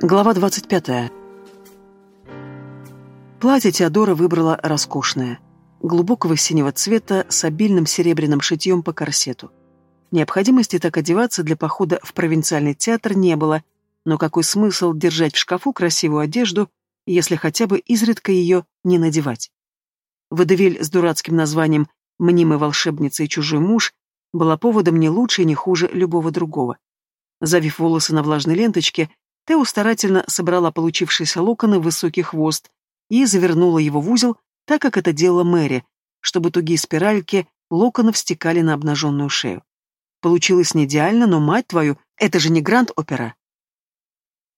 Глава 25. Платье Теодора выбрала роскошное, глубокого синего цвета с обильным серебряным шитьем по корсету. Необходимости так одеваться для похода в провинциальный театр не было, но какой смысл держать в шкафу красивую одежду, если хотя бы изредка ее не надевать? Водевиль с дурацким названием «Мнимая волшебница и чужой муж» была поводом не лучше и не хуже любого другого. Завив волосы на влажной ленточке, Тео старательно собрала получившиеся локоны в высокий хвост и завернула его в узел, так как это делала Мэри, чтобы тугие спиральки локонов стекали на обнаженную шею. Получилось не идеально, но, мать твою, это же не гранд-опера.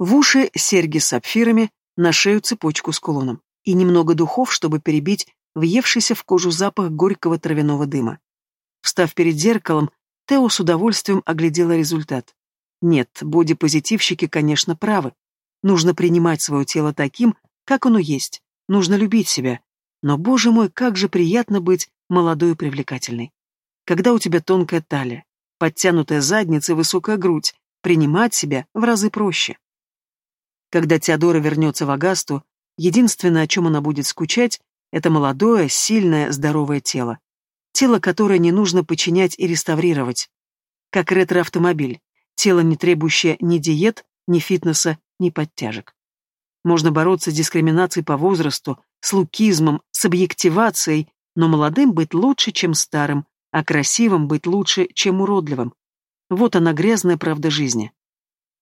В уши серьги с сапфирами, на шею цепочку с кулоном. И немного духов, чтобы перебить въевшийся в кожу запах горького травяного дыма. Встав перед зеркалом, Тео с удовольствием оглядела результат. Нет, бодипозитивщики, конечно, правы. Нужно принимать свое тело таким, как оно есть. Нужно любить себя. Но, боже мой, как же приятно быть молодой и привлекательной. Когда у тебя тонкая талия, подтянутая задница и высокая грудь, принимать себя в разы проще. Когда Теодора вернется в Агасту, единственное, о чем она будет скучать, это молодое, сильное, здоровое тело. Тело, которое не нужно подчинять и реставрировать. Как ретро-автомобиль тело, не требующее ни диет, ни фитнеса, ни подтяжек. Можно бороться с дискриминацией по возрасту, с лукизмом, с объективацией, но молодым быть лучше, чем старым, а красивым быть лучше, чем уродливым. Вот она грязная правда жизни.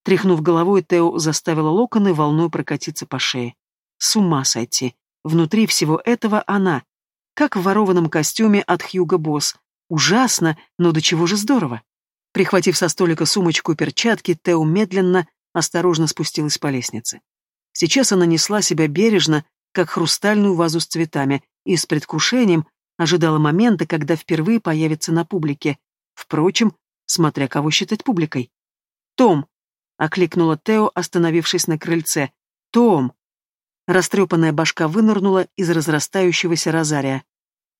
Тряхнув головой, Тео заставила локоны волной прокатиться по шее. С ума сойти. Внутри всего этого она. Как в ворованном костюме от Хьюга Босс. Ужасно, но до чего же здорово. Прихватив со столика сумочку и перчатки, Тео медленно, осторожно спустилась по лестнице. Сейчас она несла себя бережно, как хрустальную вазу с цветами, и с предвкушением ожидала момента, когда впервые появится на публике. Впрочем, смотря кого считать публикой. «Том!» — окликнула Тео, остановившись на крыльце. «Том!» Растрепанная башка вынырнула из разрастающегося розария.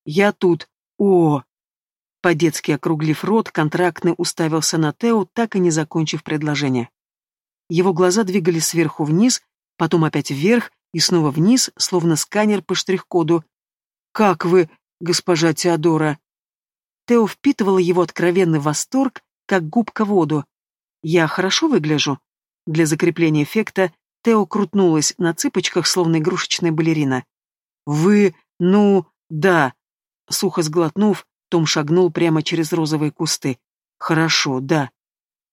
«Я тут! О!» По-детски округлив рот, контрактный уставился на Тео, так и не закончив предложение. Его глаза двигались сверху вниз, потом опять вверх и снова вниз, словно сканер по штрих-коду. «Как вы, госпожа Теодора?» Тео впитывала его откровенный восторг, как губка воду. «Я хорошо выгляжу?» Для закрепления эффекта Тео крутнулась на цыпочках, словно игрушечная балерина. «Вы... ну... да...» Сухо сглотнув, том шагнул прямо через розовые кусты. «Хорошо, да».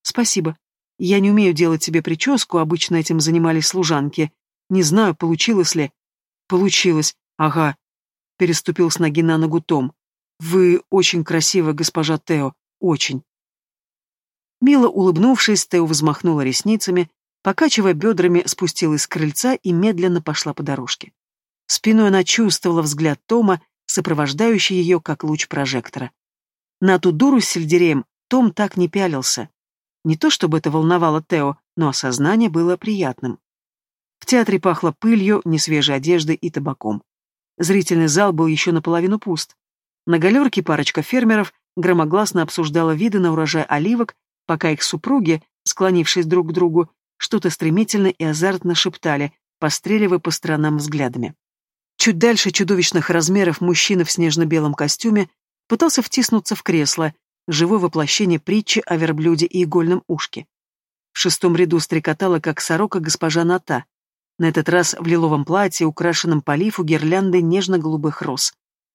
«Спасибо. Я не умею делать себе прическу, обычно этим занимались служанки. Не знаю, получилось ли». «Получилось. Ага». Переступил с ноги на ногу Том. «Вы очень красивая, госпожа Тео. Очень». Мило улыбнувшись, Тео взмахнула ресницами, покачивая бедрами, спустилась с крыльца и медленно пошла по дорожке. Спиной она чувствовала взгляд Тома, сопровождающий ее как луч прожектора. На ту дуру с сельдереем Том так не пялился. Не то чтобы это волновало Тео, но осознание было приятным. В театре пахло пылью, несвежей одеждой и табаком. Зрительный зал был еще наполовину пуст. На галерке парочка фермеров громогласно обсуждала виды на урожай оливок, пока их супруги, склонившись друг к другу, что-то стремительно и азартно шептали, постреливая по сторонам взглядами. Чуть дальше чудовищных размеров мужчина в снежно-белом костюме пытался втиснуться в кресло, живое воплощение притчи о верблюде и игольном ушке. В шестом ряду стрекотала, как сорока госпожа Ната, на этот раз в лиловом платье, украшенном по лифу гирляндой нежно-голубых роз.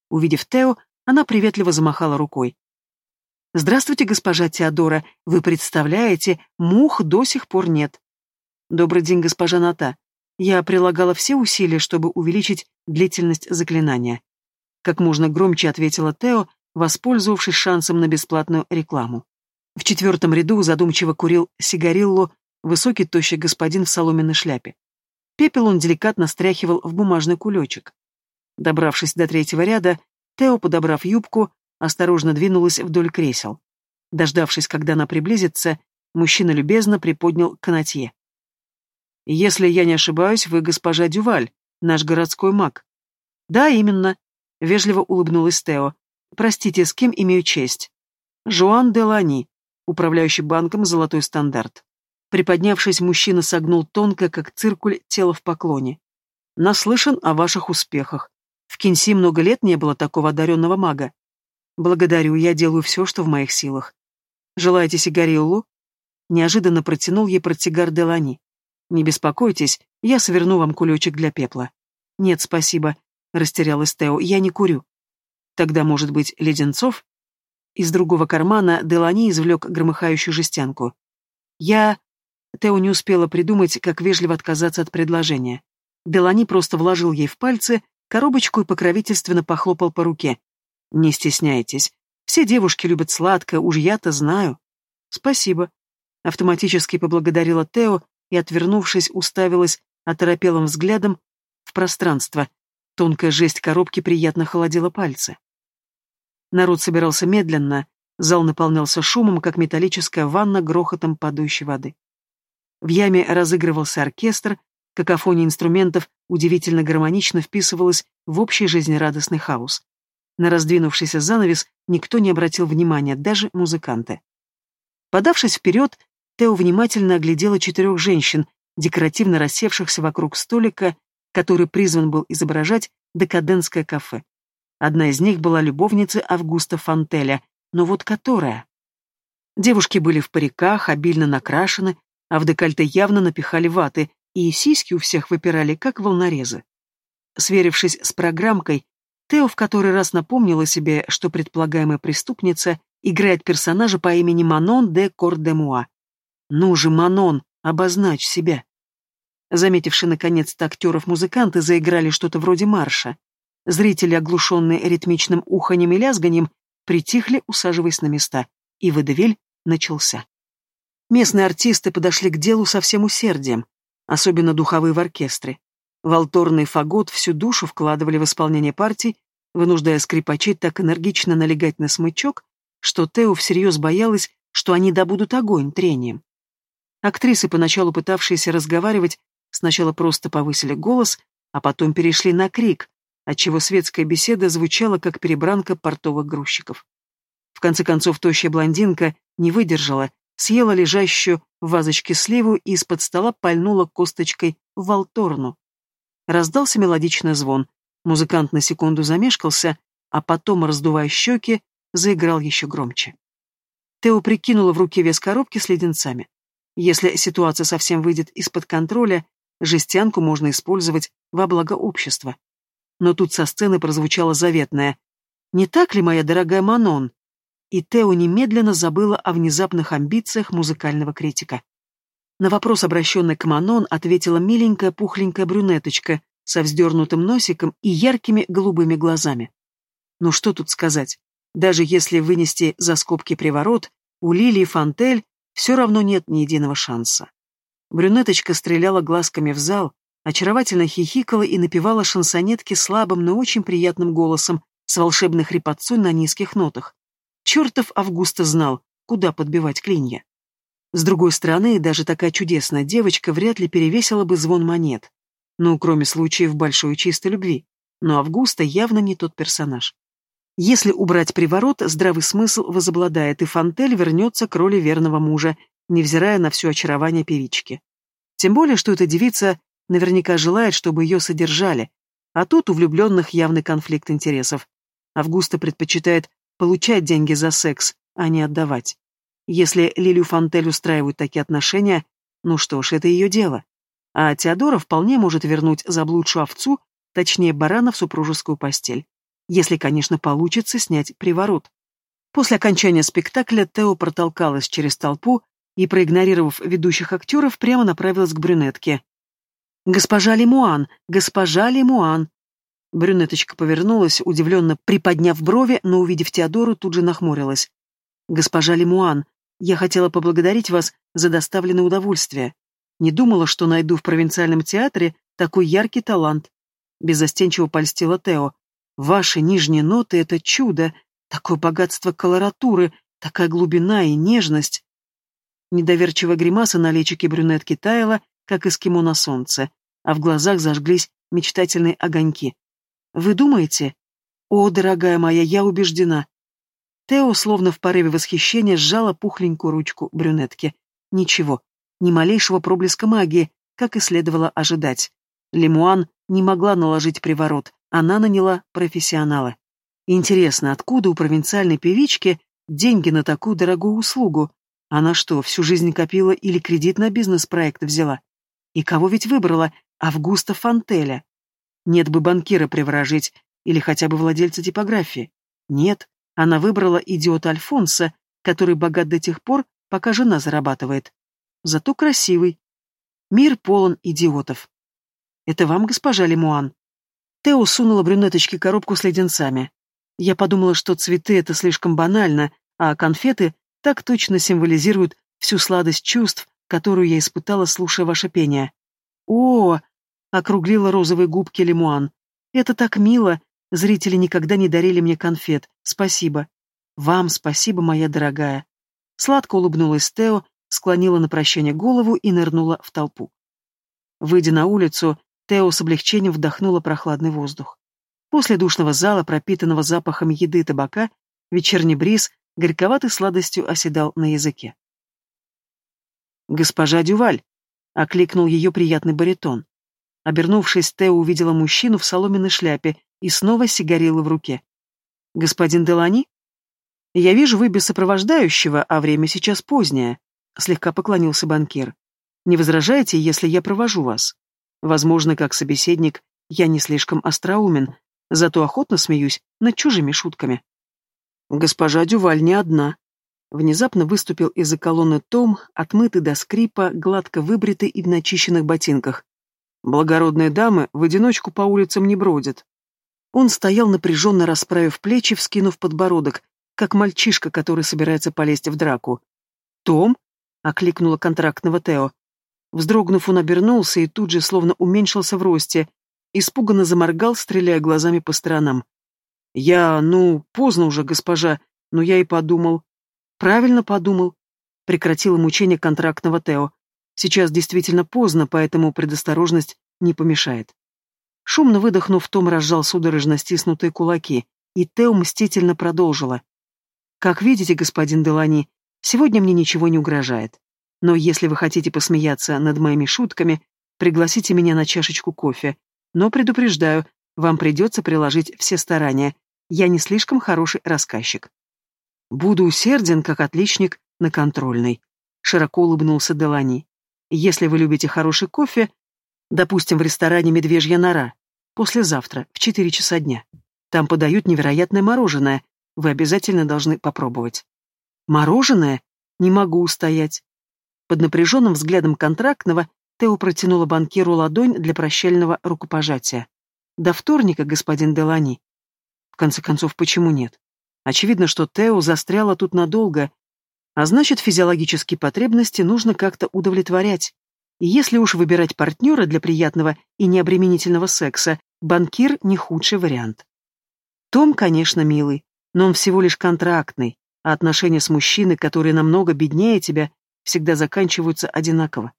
Увидев Тео, она приветливо замахала рукой. «Здравствуйте, госпожа Теодора. Вы представляете, мух до сих пор нет». «Добрый день, госпожа Ната. Я прилагала все усилия, чтобы увеличить длительность заклинания. Как можно громче ответила Тео, воспользовавшись шансом на бесплатную рекламу. В четвертом ряду задумчиво курил сигариллу высокий тощий господин в соломенной шляпе. Пепел он деликатно стряхивал в бумажный кулечек. Добравшись до третьего ряда, Тео, подобрав юбку, осторожно двинулась вдоль кресел. Дождавшись, когда она приблизится, мужчина любезно приподнял канатье. Если я не ошибаюсь, вы госпожа Дюваль, наш городской маг. Да, именно. Вежливо улыбнулась Тео. Простите, с кем имею честь? Жуан де Лани, управляющий банком «Золотой стандарт». Приподнявшись, мужчина согнул тонко, как циркуль, тело в поклоне. Наслышан о ваших успехах. В Кинси много лет не было такого одаренного мага. Благодарю, я делаю все, что в моих силах. Желаете сигариллу? Неожиданно протянул ей портсигар Делани. Не беспокойтесь, я сверну вам кулечек для пепла. Нет, спасибо, растерялась Тео, я не курю. Тогда, может быть, леденцов? Из другого кармана Делани извлек громыхающую жестянку. Я... Тео не успела придумать, как вежливо отказаться от предложения. Делани просто вложил ей в пальцы коробочку и покровительственно похлопал по руке. «Не стесняйтесь. Все девушки любят сладкое, уж я-то знаю». «Спасибо». Автоматически поблагодарила Тео и, отвернувшись, уставилась оторопелым взглядом в пространство. Тонкая жесть коробки приятно холодила пальцы. Народ собирался медленно, зал наполнялся шумом, как металлическая ванна грохотом падающей воды. В яме разыгрывался оркестр, какофония инструментов удивительно гармонично вписывалась в общий жизнерадостный хаос. На раздвинувшийся занавес никто не обратил внимания, даже музыканты. Подавшись вперед, Тео внимательно оглядела четырех женщин, декоративно рассевшихся вокруг столика, который призван был изображать декадентское кафе. Одна из них была любовницей Августа Фантеля, но вот которая? Девушки были в париках, обильно накрашены, а в декольте явно напихали ваты, и сиськи у всех выпирали, как волнорезы. Сверившись с программкой, Тео в который раз напомнила себе, что предполагаемая преступница играет персонажа по имени Манон де Кордемуа. «Ну же, Манон, обозначь себя!» Заметивши наконец-то актеров, музыканты заиграли что-то вроде марша. Зрители, оглушенные ритмичным уханьем и лязганием, притихли, усаживаясь на места, и водевель начался. Местные артисты подошли к делу со всем усердием, особенно духовые в оркестре. Волторный фагот всю душу вкладывали в исполнение партий, вынуждая скрипачей так энергично налегать на смычок, что Тео всерьез боялась, что они добудут огонь трением. Актрисы, поначалу пытавшиеся разговаривать, сначала просто повысили голос, а потом перешли на крик, отчего светская беседа звучала, как перебранка портовых грузчиков. В конце концов, тощая блондинка не выдержала съела лежащую в вазочке сливу и из-под стола пальнула косточкой в волторну. Раздался мелодичный звон. Музыкант на секунду замешкался, а потом, раздувая щеки, заиграл еще громче. Тео прикинула в руке вес коробки с леденцами. Если ситуация совсем выйдет из-под контроля, жестянку можно использовать во благо общества. Но тут со сцены прозвучало заветное «Не так ли, моя дорогая Манон?» и Тео немедленно забыла о внезапных амбициях музыкального критика. На вопрос, обращенный к Манон, ответила миленькая пухленькая брюнеточка со вздернутым носиком и яркими голубыми глазами. Ну что тут сказать? Даже если вынести за скобки приворот, у Лилии Фантель все равно нет ни единого шанса. Брюнеточка стреляла глазками в зал, очаровательно хихикала и напевала шансонетки слабым, но очень приятным голосом с волшебной хрипотцой на низких нотах. Чертов Августа знал, куда подбивать клинья. С другой стороны, даже такая чудесная девочка вряд ли перевесила бы звон монет. Ну, кроме случаев большой чистой любви. Но Августа явно не тот персонаж. Если убрать приворот, здравый смысл возобладает, и Фантель вернется к роли верного мужа, невзирая на все очарование певички. Тем более, что эта девица наверняка желает, чтобы ее содержали, а тут у влюбленных явный конфликт интересов. Августа предпочитает получать деньги за секс, а не отдавать. Если Лилию Фантель устраивают такие отношения, ну что ж, это ее дело. А Теодора вполне может вернуть заблудшую овцу, точнее барана в супружескую постель. Если, конечно, получится снять приворот. После окончания спектакля Тео протолкалась через толпу и, проигнорировав ведущих актеров, прямо направилась к брюнетке. «Госпожа Лемуан! Госпожа Лемуан!» Брюнеточка повернулась, удивленно приподняв брови, но, увидев Теодору, тут же нахмурилась. «Госпожа Лемуан, я хотела поблагодарить вас за доставленное удовольствие. Не думала, что найду в провинциальном театре такой яркий талант». Безостенчиво польстила Тео. «Ваши нижние ноты — это чудо, такое богатство колоратуры, такая глубина и нежность». Недоверчивая гримаса на личике брюнетки таяла, как эскимо на солнце, а в глазах зажглись мечтательные огоньки. Вы думаете? О, дорогая моя, я убеждена. Тео, словно в порыве восхищения, сжала пухленькую ручку брюнетки. Ничего, ни малейшего проблеска магии, как и следовало ожидать. Лемуан не могла наложить приворот, она наняла профессионала. Интересно, откуда у провинциальной певички деньги на такую дорогую услугу? Она что, всю жизнь копила или кредит на бизнес-проект взяла? И кого ведь выбрала? Августа Фантеля. Нет бы банкира приворожить, или хотя бы владельца типографии. Нет, она выбрала идиота Альфонса, который богат до тех пор, пока жена зарабатывает. Зато красивый. Мир полон идиотов. Это вам, госпожа Лемуан? Тео сунула брюнеточке коробку с леденцами. Я подумала, что цветы — это слишком банально, а конфеты так точно символизируют всю сладость чувств, которую я испытала, слушая ваше пение. О, округлила розовые губки Лемуан. Это так мило. Зрители никогда не дарили мне конфет. Спасибо. Вам спасибо, моя дорогая. Сладко улыбнулась Тео, склонила на прощание голову и нырнула в толпу. Выйдя на улицу, Тео с облегчением вдохнула прохладный воздух. После душного зала, пропитанного запахом еды и табака, вечерний бриз горьковатой сладостью оседал на языке. «Госпожа Дюваль!» — окликнул ее приятный баритон. Обернувшись, Тео увидела мужчину в соломенной шляпе и снова сигарила в руке. «Господин Делани?» «Я вижу, вы без сопровождающего, а время сейчас позднее», — слегка поклонился банкир. «Не возражаете, если я провожу вас? Возможно, как собеседник, я не слишком остроумен, зато охотно смеюсь над чужими шутками». «Госпожа Дюваль не одна», Внезапно выступил из-за колонны Том, отмытый до скрипа, гладко выбритый и в начищенных ботинках. Благородные дамы в одиночку по улицам не бродят. Он стоял напряженно расправив плечи, вскинув подбородок, как мальчишка, который собирается полезть в драку. «Том?» — окликнула контрактного Тео. Вздрогнув, он обернулся и тут же словно уменьшился в росте, испуганно заморгал, стреляя глазами по сторонам. «Я, ну, поздно уже, госпожа, но я и подумал...» Правильно подумал. Прекратила мучение контрактного Тео. Сейчас действительно поздно, поэтому предосторожность не помешает. Шумно выдохнув, Том разжал судорожно стиснутые кулаки, и Тео мстительно продолжила. «Как видите, господин Делани, сегодня мне ничего не угрожает. Но если вы хотите посмеяться над моими шутками, пригласите меня на чашечку кофе. Но предупреждаю, вам придется приложить все старания. Я не слишком хороший рассказчик». Буду усерден, как отличник на контрольной. Широко улыбнулся Делани. Если вы любите хороший кофе, допустим, в ресторане «Медвежья нора», послезавтра, в четыре часа дня. Там подают невероятное мороженое. Вы обязательно должны попробовать. Мороженое? Не могу устоять. Под напряженным взглядом контрактного Тео протянула банкиру ладонь для прощального рукопожатия. До вторника, господин Делани. В конце концов, почему нет? Очевидно, что Тео застряла тут надолго, а значит, физиологические потребности нужно как-то удовлетворять. И если уж выбирать партнера для приятного и необременительного секса, банкир не худший вариант. Том, конечно, милый, но он всего лишь контрактный, а отношения с мужчиной, которые намного беднее тебя, всегда заканчиваются одинаково.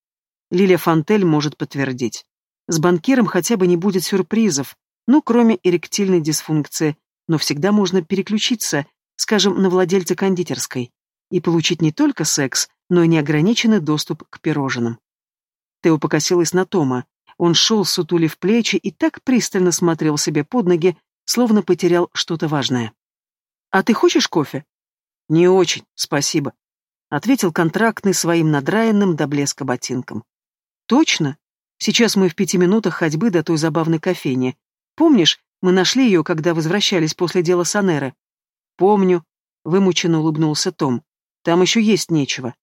Лилия Фантель может подтвердить. С банкиром хотя бы не будет сюрпризов, ну, кроме эректильной дисфункции, но всегда можно переключиться, скажем, на владельца кондитерской, и получить не только секс, но и неограниченный доступ к пирожным. Тео покосилась на Тома. Он шел, сутулив плечи, и так пристально смотрел себе под ноги, словно потерял что-то важное. «А ты хочешь кофе?» «Не очень, спасибо», — ответил контрактный своим надраенным до блеска ботинком. «Точно? Сейчас мы в пяти минутах ходьбы до той забавной кофейни. Помнишь, мы нашли ее, когда возвращались после дела Санеры. Помню. Вымученно улыбнулся Том. Там еще есть нечего.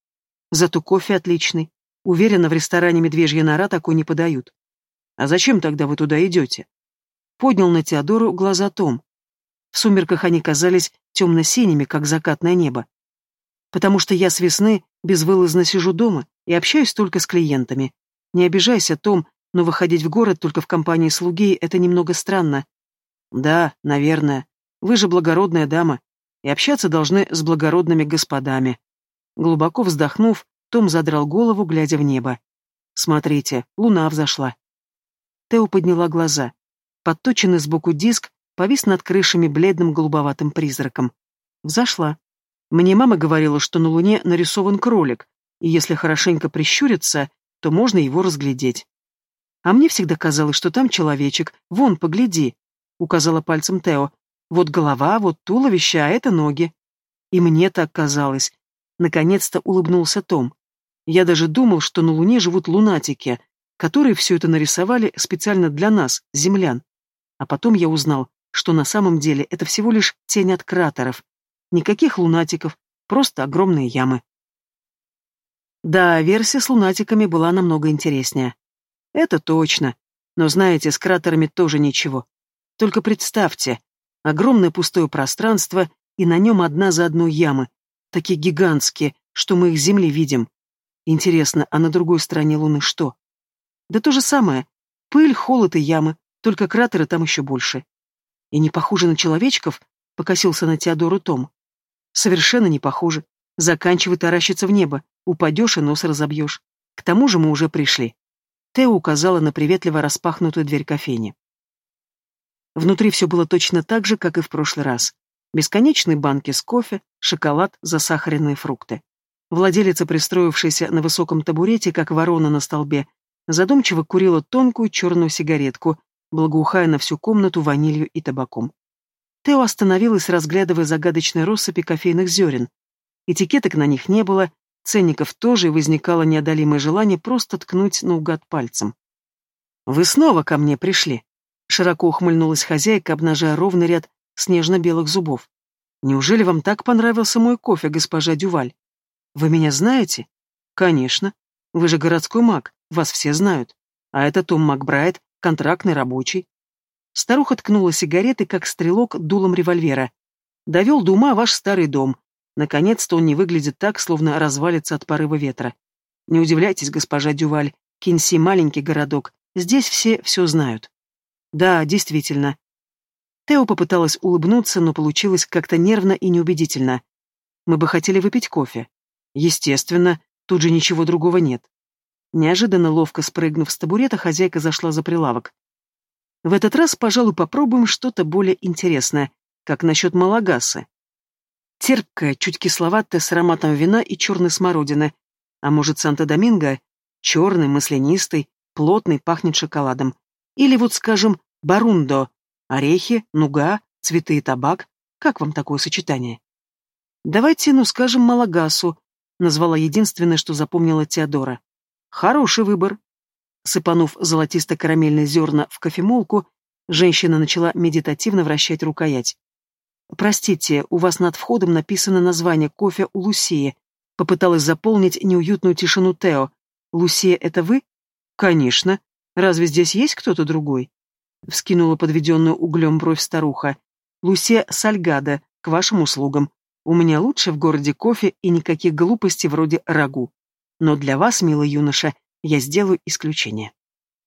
Зато кофе отличный. Уверена, в ресторане «Медвежья нора» такой не подают. А зачем тогда вы туда идете? Поднял на Теодору глаза Том. В сумерках они казались темно-синими, как закатное небо. Потому что я с весны безвылазно сижу дома и общаюсь только с клиентами. Не обижайся, Том, но выходить в город только в компании слуги — это немного странно. Да, наверное. Вы же благородная дама, и общаться должны с благородными господами. Глубоко вздохнув, Том задрал голову, глядя в небо. Смотрите, луна взошла. Тео подняла глаза. Подточенный сбоку диск повис над крышами бледным голубоватым призраком. Взошла. Мне мама говорила, что на луне нарисован кролик, и если хорошенько прищуриться, то можно его разглядеть. А мне всегда казалось, что там человечек, вон, погляди, указала пальцем Тео. Вот голова, вот туловище, а это ноги. И мне так казалось. Наконец-то улыбнулся Том. Я даже думал, что на Луне живут лунатики, которые все это нарисовали специально для нас, землян. А потом я узнал, что на самом деле это всего лишь тень от кратеров. Никаких лунатиков, просто огромные ямы. Да, версия с лунатиками была намного интереснее. Это точно. Но знаете, с кратерами тоже ничего. Только представьте, огромное пустое пространство, и на нем одна за одной ямы, такие гигантские, что мы их с Земли видим. Интересно, а на другой стороне Луны что? Да то же самое. Пыль, холод и ямы, только кратеры там еще больше. И не похоже на человечков, покосился на Теодору Том. Совершенно не похоже. Заканчивай таращиться в небо, упадешь и нос разобьешь. К тому же мы уже пришли. Тео указала на приветливо распахнутую дверь кофейни. Внутри все было точно так же, как и в прошлый раз. Бесконечные банки с кофе, шоколад, засахаренные фрукты. Владелица, пристроившаяся на высоком табурете, как ворона на столбе, задумчиво курила тонкую черную сигаретку, благоухая на всю комнату ванилью и табаком. Тео остановилась, разглядывая загадочные россыпи кофейных зерен. Этикеток на них не было, ценников тоже, и возникало неодолимое желание просто ткнуть наугад пальцем. «Вы снова ко мне пришли?» Широко ухмыльнулась хозяйка, обнажая ровный ряд снежно-белых зубов. «Неужели вам так понравился мой кофе, госпожа Дюваль? Вы меня знаете?» «Конечно. Вы же городской маг, вас все знают. А это Том Макбрайт, контрактный рабочий. Старуха ткнула сигареты, как стрелок, дулом револьвера. Довел до ума ваш старый дом. Наконец-то он не выглядит так, словно развалится от порыва ветра. Не удивляйтесь, госпожа Дюваль, Кинси маленький городок, здесь все все знают. Да, действительно. Тео попыталась улыбнуться, но получилось как-то нервно и неубедительно. Мы бы хотели выпить кофе. Естественно, тут же ничего другого нет. Неожиданно ловко спрыгнув с табурета, хозяйка зашла за прилавок. В этот раз, пожалуй, попробуем что-то более интересное, как насчет малагасы. Терпкая, чуть кисловатая, с ароматом вина и черной смородины. А может, Санта-Доминго? Черный, маслянистый, плотный, пахнет шоколадом. Или вот, скажем, барундо. Орехи, нуга, цветы и табак. Как вам такое сочетание? Давайте, ну, скажем, малагасу, назвала единственное, что запомнила Теодора. Хороший выбор. Сыпанув золотисто-карамельные зерна в кофемолку, женщина начала медитативно вращать рукоять. «Простите, у вас над входом написано название кофе у Лусии». Попыталась заполнить неуютную тишину Тео. «Лусия, это вы?» «Конечно. Разве здесь есть кто-то другой?» Вскинула подведенную углем бровь старуха. «Лусия Сальгада, к вашим услугам. У меня лучше в городе кофе и никаких глупостей вроде рагу. Но для вас, милый юноша, я сделаю исключение.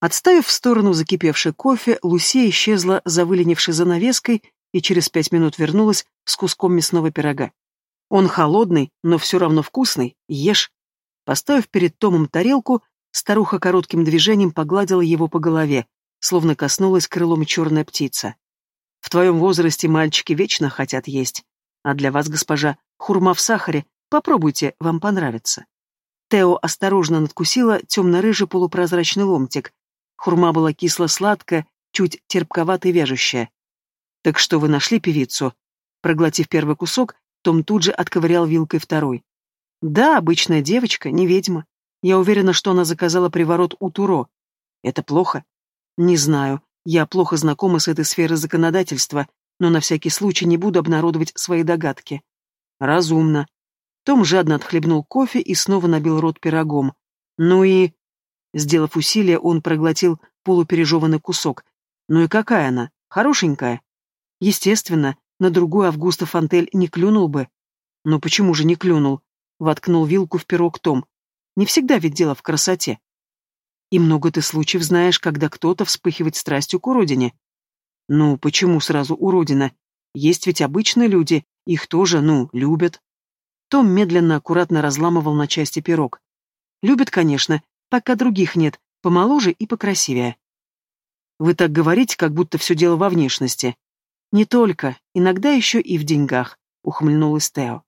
Отставив в сторону закипевший кофе, Лусия исчезла за выленившей занавеской и через пять минут вернулась с куском мясного пирога. Он холодный, но все равно вкусный, ешь. Поставив перед Томом тарелку, старуха коротким движением погладила его по голове, словно коснулась крылом черная птица. В твоем возрасте мальчики вечно хотят есть. А для вас, госпожа, хурма в сахаре, попробуйте, вам понравится. Тео осторожно надкусила темно-рыжий полупрозрачный ломтик. Хурма была кисло-сладкая, чуть терпковато вяжущая. «Так что вы нашли певицу?» Проглотив первый кусок, Том тут же отковырял вилкой второй. «Да, обычная девочка, не ведьма. Я уверена, что она заказала приворот у Туро. Это плохо?» «Не знаю. Я плохо знакома с этой сферой законодательства, но на всякий случай не буду обнародовать свои догадки». «Разумно. Том жадно отхлебнул кофе и снова набил рот пирогом. Ну и... Сделав усилие, он проглотил полупережеванный кусок. Ну и какая она? Хорошенькая? Естественно, на другую Августа Фантель не клюнул бы. Но почему же не клюнул? Воткнул вилку в пирог Том. Не всегда ведь дело в красоте. И много ты случаев знаешь, когда кто-то вспыхивает страстью к уродине. Ну, почему сразу уродина? Есть ведь обычные люди, их тоже, ну, любят. Том медленно, аккуратно разламывал на части пирог. Любит, конечно, пока других нет, помоложе и покрасивее. Вы так говорите, как будто все дело во внешности. Не только, иногда еще и в деньгах, ухмыльнулась Тео.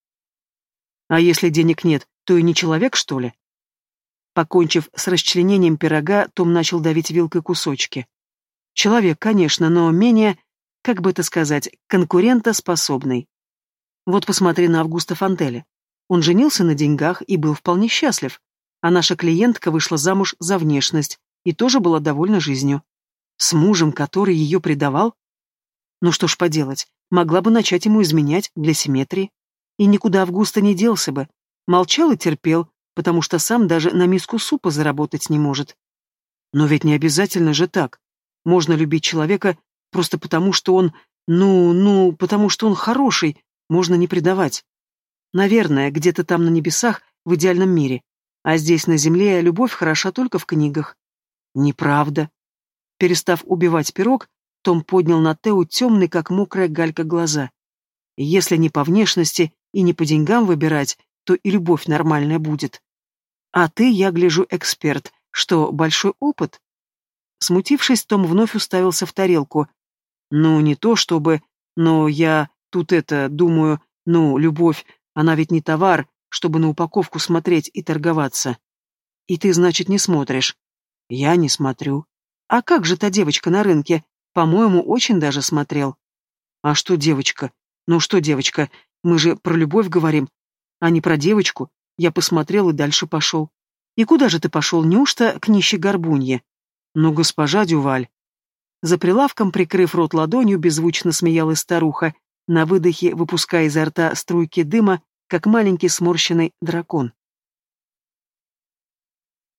А если денег нет, то и не человек, что ли? Покончив с расчленением пирога, Том начал давить вилкой кусочки. Человек, конечно, но менее, как бы это сказать, конкурентоспособный. Вот посмотри на Августа Фантеля. Он женился на деньгах и был вполне счастлив, а наша клиентка вышла замуж за внешность и тоже была довольна жизнью. С мужем, который ее предавал? Ну что ж поделать, могла бы начать ему изменять для симметрии. И никуда Августа не делся бы. Молчал и терпел, потому что сам даже на миску супа заработать не может. Но ведь не обязательно же так. Можно любить человека просто потому, что он... Ну, ну, потому что он хороший, можно не предавать. Наверное, где-то там на небесах, в идеальном мире. А здесь, на земле, любовь хороша только в книгах. Неправда. Перестав убивать пирог, том поднял на Тео темный, как мокрая галька, глаза. Если не по внешности и не по деньгам выбирать, то и любовь нормальная будет. А ты, я гляжу, эксперт. Что, большой опыт? Смутившись, Том вновь уставился в тарелку. Ну, не то чтобы... Но я тут это, думаю, ну, любовь, она ведь не товар, чтобы на упаковку смотреть и торговаться. И ты, значит, не смотришь? Я не смотрю. А как же та девочка на рынке? По-моему, очень даже смотрел. А что девочка? Ну что девочка? Мы же про любовь говорим, а не про девочку. Я посмотрел и дальше пошел. И куда же ты пошел? Неужто к нищей горбунье? Ну, госпожа Дюваль. За прилавком, прикрыв рот ладонью, беззвучно смеялась старуха, на выдохе выпуская изо рта струйки дыма, как маленький сморщенный дракон.